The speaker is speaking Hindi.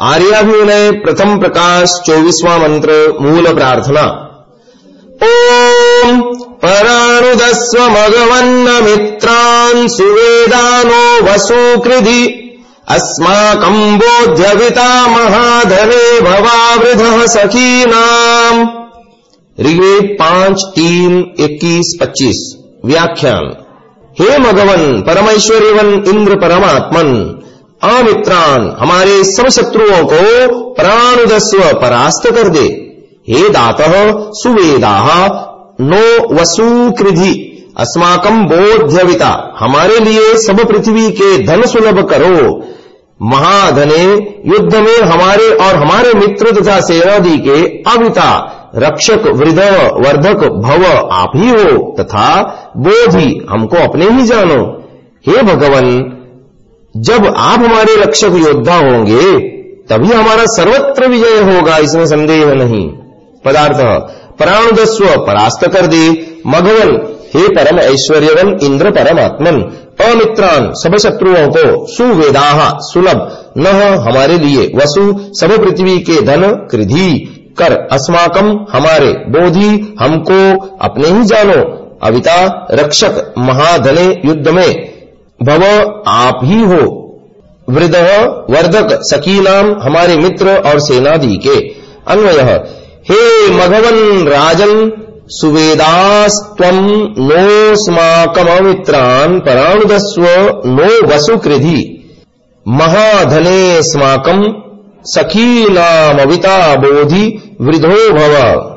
आर्याभिनय प्रथम प्रकाश चौबीसवां मंत्र मूल प्रार्थना। ओम पराणुदस्व मघवन्न मित्रान् सुवेदानो वसुकृधि अस्माकम् बोध्यविता महाधने भवावृधः सखीनाम्। ऋग्वेद पाँच, तीन, इक्कीस, पच्चीस। व्याख्यान। हे मघवन परमेश्वर एवं इंद्र परमात्मन अमित्रान हमारे सब शत्रुओं को प्राणुदस्व परास्त कर दे। हे दात, सुवेदा, नो वसुकृधि अस्माकम बोध्यविता, हमारे लिए सब पृथ्वी के धन सुलभ करो। महाधने, युद्ध में हमारे और हमारे मित्र तथा सेनादि के अविता, रक्षक वृद वर्धक, भव, आप ही हो, तथा बोधि, हमको अपने ही जानो। हे भगवान जब आप हमारे रक्षक योद्धा होंगे, तभी हमारा सर्वत्र विजय होगा, इसमें संदेह नहीं। पदार्थ, प्राणुदस्व परास्त कर दे, मघवन, हे परम ऐश्वर्यवन, इंद्र परमात्मन, अमित्रान, सब शत्रुओं को सुवेदा, सुलभ, न हमारे लिए, वसु, सब पृथ्वी के धन, कृधि, कर अस्माकम हमारे, बोधि, हमको, अपने ही जानो, अविता, रक्षक, महाधने, युद्ध में भव आप ही हो। वृद वर्धक सकीनाम हमारे मित्र और सेनादि के। अन्वय, हे मघवन राजन सुवेदास्त्वम् नोऽस्माकममित्रान् पराणुदस्व नो वसुकृधि। महाधनेऽस्माकम् सखीनामविता बोधि वृद्धो भव।